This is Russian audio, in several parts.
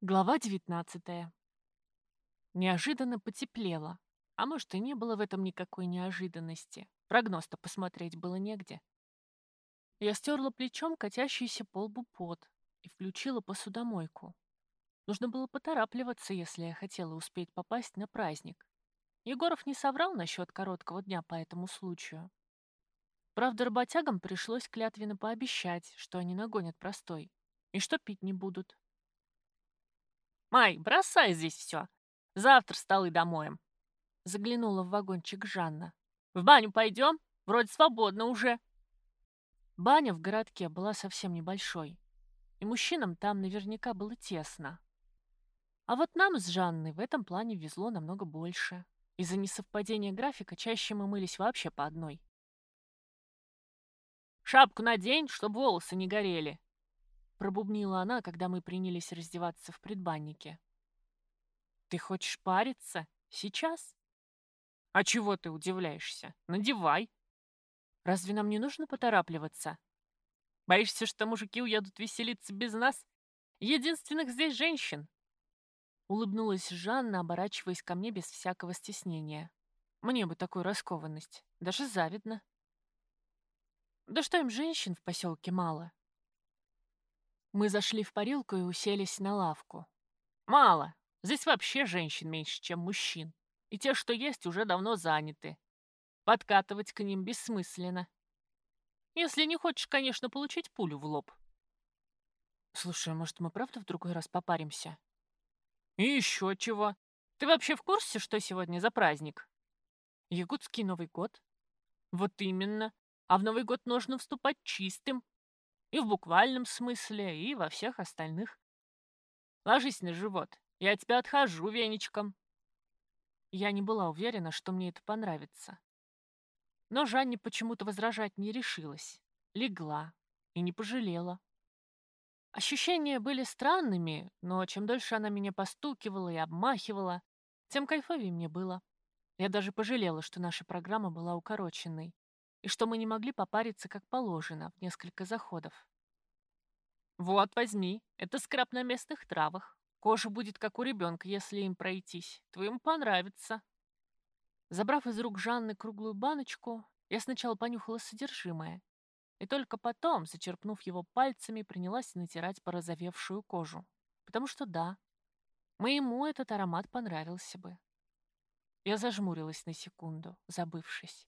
Глава 19. Неожиданно потеплело. А может, и не было в этом никакой неожиданности. Прогноз-то посмотреть было негде. Я стерла плечом катящийся по лбу пот и включила посудомойку. Нужно было поторапливаться, если я хотела успеть попасть на праздник. Егоров не соврал насчет короткого дня по этому случаю. Правда, работягам пришлось клятвенно пообещать, что они нагонят простой, и что пить не будут. «Май, бросай здесь все. Завтра столы домоем». Заглянула в вагончик Жанна. «В баню пойдем? Вроде свободно уже». Баня в городке была совсем небольшой, и мужчинам там наверняка было тесно. А вот нам с Жанной в этом плане везло намного больше. Из-за несовпадения графика чаще мы мылись вообще по одной. «Шапку надень, чтобы волосы не горели», Пробубнила она, когда мы принялись раздеваться в предбаннике. «Ты хочешь париться? Сейчас?» «А чего ты удивляешься? Надевай!» «Разве нам не нужно поторапливаться?» «Боишься, что мужики уедут веселиться без нас? Единственных здесь женщин!» Улыбнулась Жанна, оборачиваясь ко мне без всякого стеснения. Мне бы такую раскованность. Даже завидно. Да что им женщин в поселке мало? Мы зашли в парилку и уселись на лавку. «Мало. Здесь вообще женщин меньше, чем мужчин. И те, что есть, уже давно заняты. Подкатывать к ним бессмысленно. Если не хочешь, конечно, получить пулю в лоб». «Слушай, может, мы правда в другой раз попаримся?» «И еще чего. Ты вообще в курсе, что сегодня за праздник?» «Якутский Новый год». «Вот именно. А в Новый год нужно вступать чистым, и в буквальном смысле, и во всех остальных. Ложись на живот. Я тебя отхожу веничком. Я не была уверена, что мне это понравится. Но Жанне почему-то возражать не решилась. Легла и не пожалела. Ощущения были странными, но чем дольше она меня постукивала и обмахивала, тем кайфовее мне было. Я даже пожалела, что наша программа была укороченной и что мы не могли попариться как положено в несколько заходов. «Вот, возьми, это скраб на местных травах. Кожа будет как у ребенка, если им пройтись. Твоему понравится». Забрав из рук Жанны круглую баночку, я сначала понюхала содержимое, и только потом, зачерпнув его пальцами, принялась натирать порозовевшую кожу. Потому что да, моему этот аромат понравился бы. Я зажмурилась на секунду, забывшись.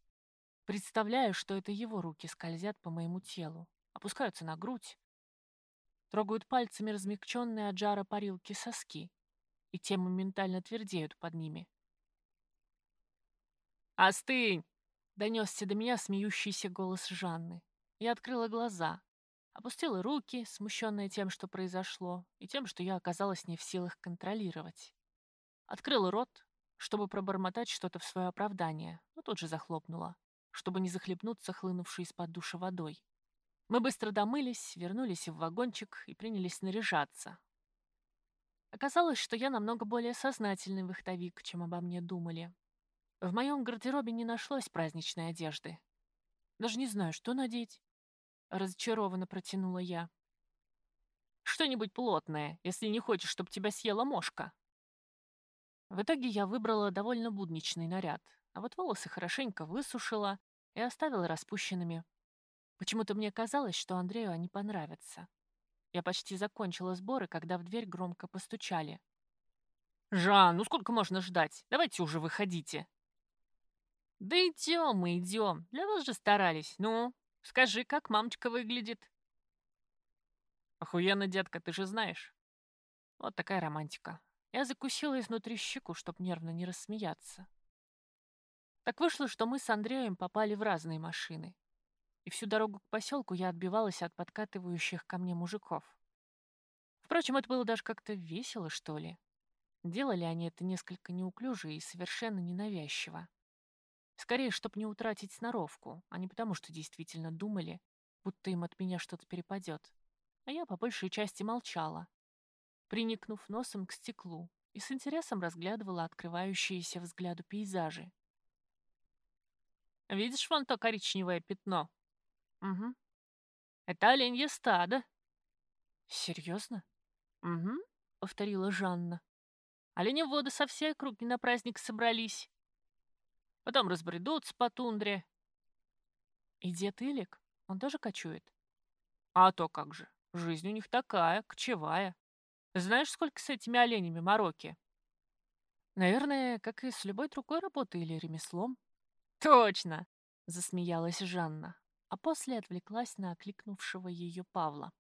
Представляю, что это его руки скользят по моему телу, опускаются на грудь, трогают пальцами размягченные от жара парилки соски, и те моментально твердеют под ними. «Остынь!» — донесся до меня смеющийся голос Жанны. Я открыла глаза, опустила руки, смущенная тем, что произошло, и тем, что я оказалась не в силах контролировать. Открыла рот, чтобы пробормотать что-то в свое оправдание, но тут же захлопнула чтобы не захлебнуться хлынувшей из-под душа водой. Мы быстро домылись, вернулись в вагончик и принялись наряжаться. Оказалось, что я намного более сознательный вахтовик, чем обо мне думали. В моем гардеробе не нашлось праздничной одежды. Даже не знаю, что надеть. Разочарованно протянула я. Что-нибудь плотное, если не хочешь, чтобы тебя съела мошка. В итоге я выбрала довольно будничный наряд, а вот волосы хорошенько высушила и оставила распущенными. Почему-то мне казалось, что Андрею они понравятся. Я почти закончила сборы, когда в дверь громко постучали. «Жан, ну сколько можно ждать? Давайте уже выходите». «Да идем мы, идем. Для вас же старались. Ну, скажи, как мамочка выглядит?» «Охуенно, детка, ты же знаешь». Вот такая романтика. Я закусила изнутри щеку, чтоб нервно не рассмеяться. Так вышло, что мы с Андреем попали в разные машины. И всю дорогу к поселку я отбивалась от подкатывающих ко мне мужиков. Впрочем, это было даже как-то весело, что ли. Делали они это несколько неуклюже и совершенно ненавязчиво. Скорее, чтоб не утратить сноровку, а не потому, что действительно думали, будто им от меня что-то перепадет. А я по большей части молчала, приникнув носом к стеклу и с интересом разглядывала открывающиеся взгляду пейзажи. Видишь вон то коричневое пятно? Угу. Это оленье стадо. Серьезно? Угу. — повторила Жанна. Оленеводы со всей округи на праздник собрались. Потом разбредутся по тундре. И дед Илик, он тоже кочует? А то как же, жизнь у них такая, кочевая. Знаешь, сколько с этими оленями мороки? Наверное, как и с любой другой работой или ремеслом. Точно, засмеялась Жанна, а после отвлеклась на окликнувшего ее Павла.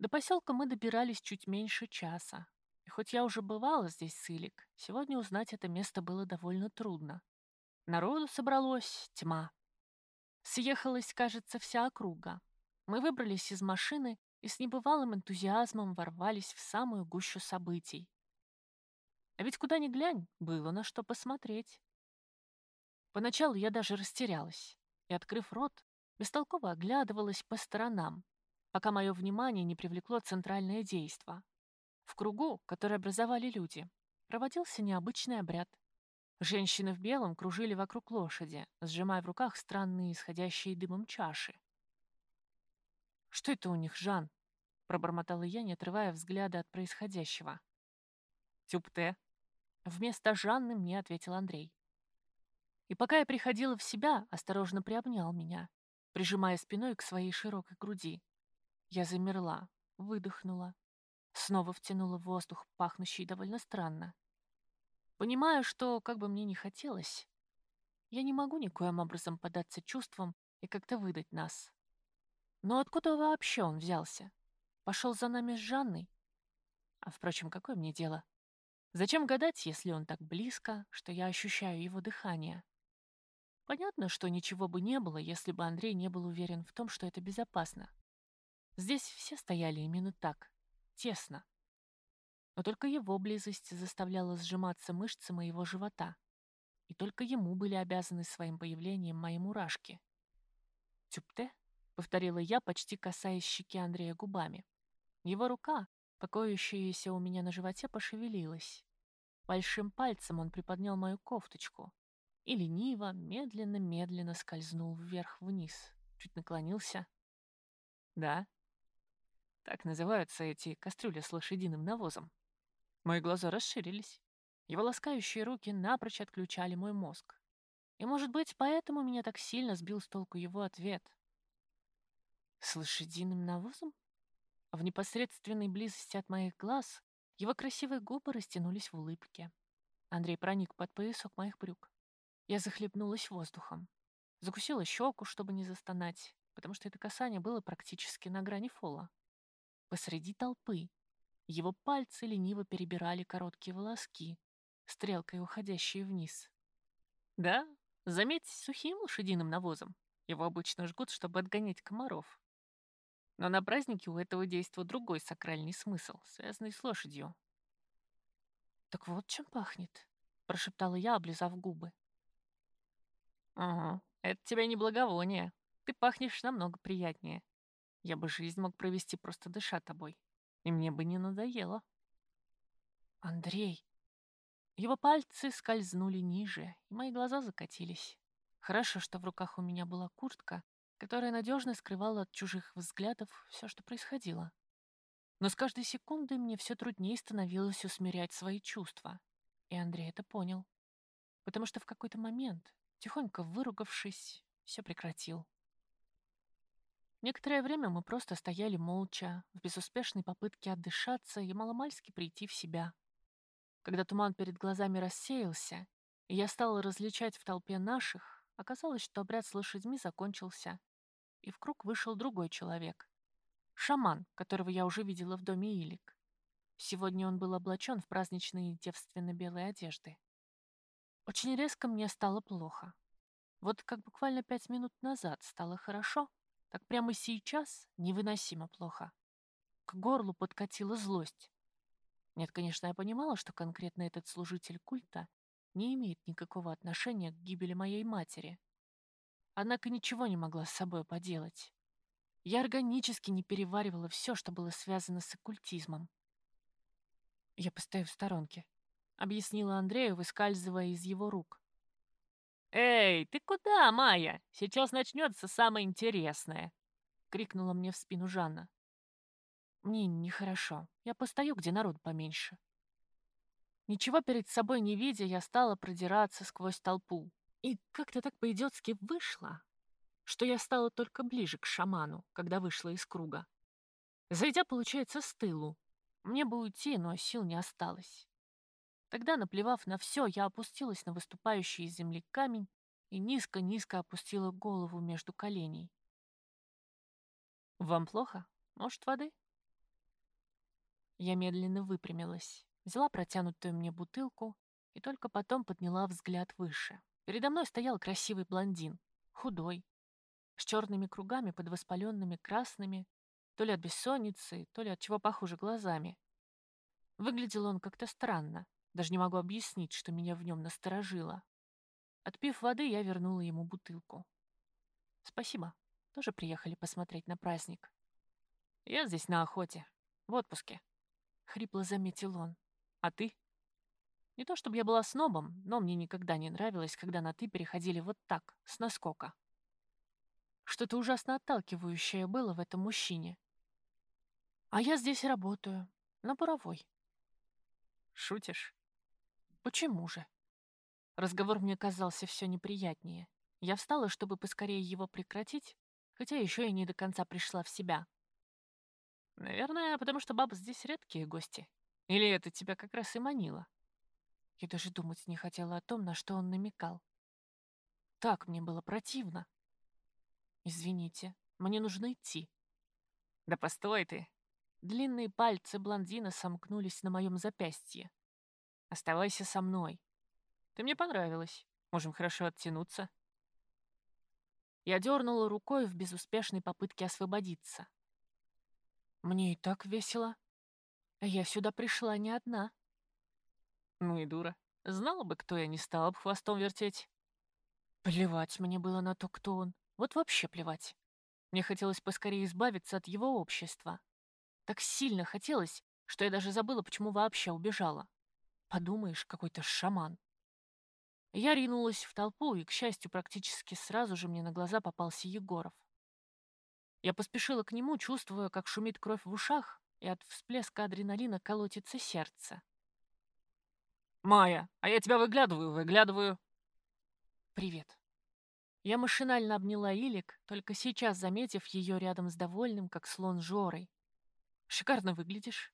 До поселка мы добирались чуть меньше часа. И хоть я уже бывала здесь с Илик, сегодня узнать это место было довольно трудно. Народу собралось тьма. Съехалась, кажется, вся округа. Мы выбрались из машины и с небывалым энтузиазмом ворвались в самую гущу событий. А ведь куда ни глянь, было на что посмотреть. Поначалу я даже растерялась и, открыв рот, бестолково оглядывалась по сторонам, пока мое внимание не привлекло центральное действо. В кругу, который образовали люди, проводился необычный обряд. Женщины в белом кружили вокруг лошади, сжимая в руках странные исходящие дымом чаши. «Что это у них, Жан?» — пробормотала я, не отрывая взгляда от происходящего. «Тюпте», — вместо Жанны мне ответил Андрей. И пока я приходила в себя, осторожно приобнял меня, прижимая спиной к своей широкой груди. Я замерла, выдохнула, снова втянула воздух, пахнущий довольно странно. Понимаю, что, как бы мне ни хотелось, я не могу никоим образом податься чувствам и как-то выдать нас. Но откуда вообще он взялся? Пошел за нами с Жанной? А, впрочем, какое мне дело? Зачем гадать, если он так близко, что я ощущаю его дыхание? Понятно, что ничего бы не было, если бы Андрей не был уверен в том, что это безопасно. Здесь все стояли именно так, тесно. Но только его близость заставляла сжиматься мышцы моего живота. И только ему были обязаны своим появлением мои мурашки. «Тюпте?» — повторила я, почти касаясь щеки Андрея губами. Его рука, покоящаяся у меня на животе, пошевелилась. Большим пальцем он приподнял мою кофточку, и лениво, медленно-медленно скользнул вверх-вниз, чуть наклонился. Да, так называются эти кастрюли с лошадиным навозом. Мои глаза расширились. Его ласкающие руки напрочь отключали мой мозг. И, может быть, поэтому меня так сильно сбил с толку его ответ. С лошадиным навозом? В непосредственной близости от моих глаз его красивые губы растянулись в улыбке. Андрей проник под поясок моих брюк. Я захлебнулась воздухом. Закусила щеку, чтобы не застонать, потому что это касание было практически на грани фола. Посреди толпы его пальцы лениво перебирали короткие волоски, стрелкой уходящие вниз. Да, заметь, сухим лошадиным навозом. Его обычно жгут, чтобы отгонять комаров. Но на празднике у этого действа другой сакральный смысл, связанный с лошадью. «Так вот чем пахнет», — прошептала я, облизав губы. «Ага, это тебе не благовоние. Ты пахнешь намного приятнее. Я бы жизнь мог провести, просто дыша тобой. И мне бы не надоело». «Андрей!» Его пальцы скользнули ниже, и мои глаза закатились. Хорошо, что в руках у меня была куртка, которая надежно скрывала от чужих взглядов все, что происходило. Но с каждой секундой мне все труднее становилось усмирять свои чувства. И Андрей это понял. Потому что в какой-то момент Тихонько выругавшись, все прекратил. Некоторое время мы просто стояли молча, в безуспешной попытке отдышаться и маломальски прийти в себя. Когда туман перед глазами рассеялся, и я стала различать в толпе наших, оказалось, что обряд с лошадьми закончился, и в круг вышел другой человек. Шаман, которого я уже видела в доме Илик. Сегодня он был облачен в праздничные девственно-белые одежды. Очень резко мне стало плохо. Вот как буквально пять минут назад стало хорошо, так прямо сейчас невыносимо плохо. К горлу подкатила злость. Нет, конечно, я понимала, что конкретно этот служитель культа не имеет никакого отношения к гибели моей матери. Однако ничего не могла с собой поделать. Я органически не переваривала все, что было связано с оккультизмом. Я постою в сторонке, объяснила Андрею, выскальзывая из его рук. «Эй, ты куда, Майя? Сейчас начнется самое интересное!» — крикнула мне в спину Жанна. Мне нехорошо. Я постою, где народ поменьше. Ничего перед собой не видя, я стала продираться сквозь толпу. И как-то так по-идиотски вышло, что я стала только ближе к шаману, когда вышла из круга. Зайдя, получается, с тылу. Мне бы уйти, но сил не осталось. Тогда, наплевав на все, я опустилась на выступающий из земли камень и низко-низко опустила голову между коленей. «Вам плохо? Может, воды?» Я медленно выпрямилась, взяла протянутую мне бутылку и только потом подняла взгляд выше. Передо мной стоял красивый блондин, худой, с черными кругами под воспаленными красными, то ли от бессонницы, то ли от чего похуже глазами. Выглядел он как-то странно, даже не могу объяснить, что меня в нем насторожило. Отпив воды, я вернула ему бутылку. «Спасибо. Тоже приехали посмотреть на праздник». «Я здесь на охоте. В отпуске», — хрипло заметил он. «А ты?» Не то чтобы я была снобом, но мне никогда не нравилось, когда на «ты» переходили вот так, с наскока. Что-то ужасно отталкивающее было в этом мужчине. А я здесь работаю, на буровой. Шутишь? Почему же? Разговор мне казался все неприятнее. Я встала, чтобы поскорее его прекратить, хотя еще и не до конца пришла в себя. Наверное, потому что бабы здесь редкие гости. Или это тебя как раз и манило? Я даже думать не хотела о том, на что он намекал. Так мне было противно. Извините, мне нужно идти. Да постой ты. Длинные пальцы блондина сомкнулись на моем запястье. Оставайся со мной. Ты мне понравилась. Можем хорошо оттянуться. Я дернула рукой в безуспешной попытке освободиться. Мне и так весело. Я сюда пришла не одна. Ну и дура. Знала бы, кто я, не стала бы хвостом вертеть. Плевать мне было на то, кто он. Вот вообще плевать. Мне хотелось поскорее избавиться от его общества. Так сильно хотелось, что я даже забыла, почему вообще убежала. Подумаешь, какой-то шаман. Я ринулась в толпу, и, к счастью, практически сразу же мне на глаза попался Егоров. Я поспешила к нему, чувствуя, как шумит кровь в ушах, и от всплеска адреналина колотится сердце. «Майя, а я тебя выглядываю, выглядываю!» «Привет». Я машинально обняла Илик, только сейчас заметив ее рядом с довольным, как слон Жорой. «Шикарно выглядишь».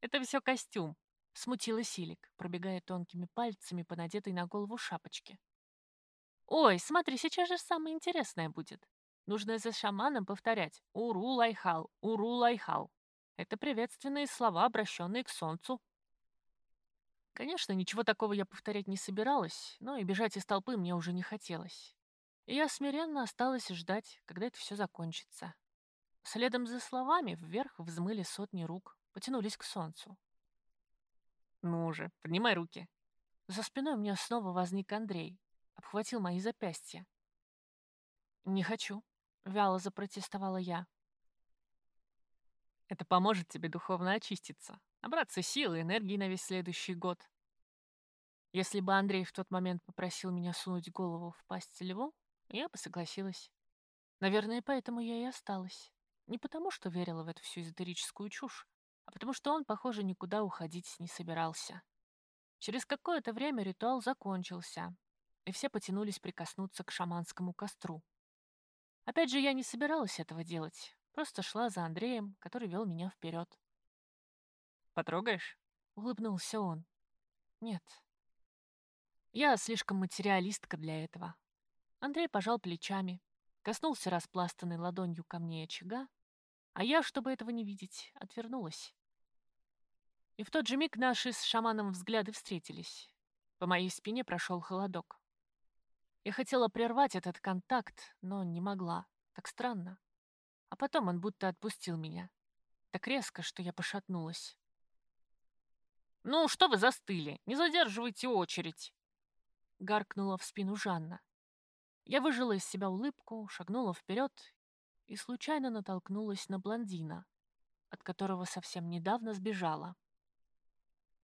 «Это все костюм», Смутилась Илик, пробегая тонкими пальцами по надетой на голову шапочке. «Ой, смотри, сейчас же самое интересное будет. Нужно за шаманом повторять «Уру-лайхал, уру-лайхал». Это приветственные слова, обращенные к солнцу. Конечно, ничего такого я повторять не собиралась, но и бежать из толпы мне уже не хотелось. И я смиренно осталась ждать, когда это все закончится. Следом за словами вверх взмыли сотни рук, потянулись к солнцу. Ну же, поднимай руки. За спиной у меня снова возник Андрей. Обхватил мои запястья. Не хочу. Вяло запротестовала я. Это поможет тебе духовно очиститься, набраться силы и энергии на весь следующий год. Если бы Андрей в тот момент попросил меня сунуть голову в пасть льву, я бы согласилась. Наверное, поэтому я и осталась. Не потому, что верила в эту всю эзотерическую чушь, а потому что он, похоже, никуда уходить не собирался. Через какое-то время ритуал закончился, и все потянулись прикоснуться к шаманскому костру. Опять же, я не собиралась этого делать, просто шла за Андреем, который вел меня вперед. «Потрогаешь?» — улыбнулся он. «Нет. Я слишком материалистка для этого». Андрей пожал плечами, коснулся распластанной ладонью камней очага а я, чтобы этого не видеть, отвернулась. И в тот же миг наши с шаманом взгляды встретились. По моей спине прошел холодок. Я хотела прервать этот контакт, но не могла. Так странно. А потом он будто отпустил меня. Так резко, что я пошатнулась. «Ну, что вы застыли? Не задерживайте очередь!» Гаркнула в спину Жанна. Я выжила из себя улыбку, шагнула вперед и случайно натолкнулась на блондина, от которого совсем недавно сбежала.